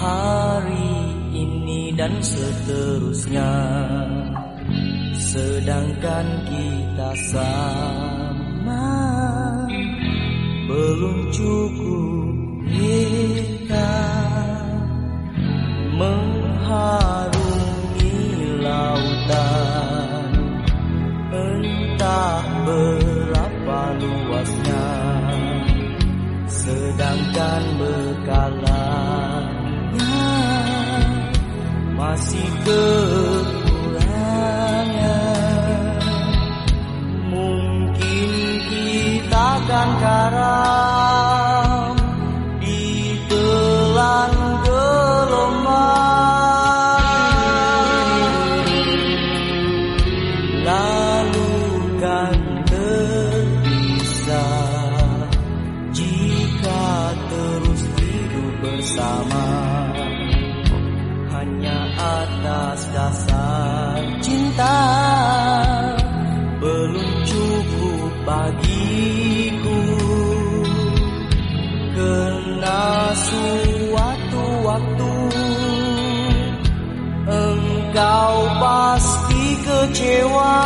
Hari ini dan seterusnya. Sedangkan kita sama Belum cukup kita Mengharungi lautan Entah ber Sedangkan bekalanya Masih kekurangan Mungkin kita akan karam Ditelan gelombang. Lalu kan atas dasar cinta. Belum cukup bagiku. Kena suatu waktu Engkau pasti kecewa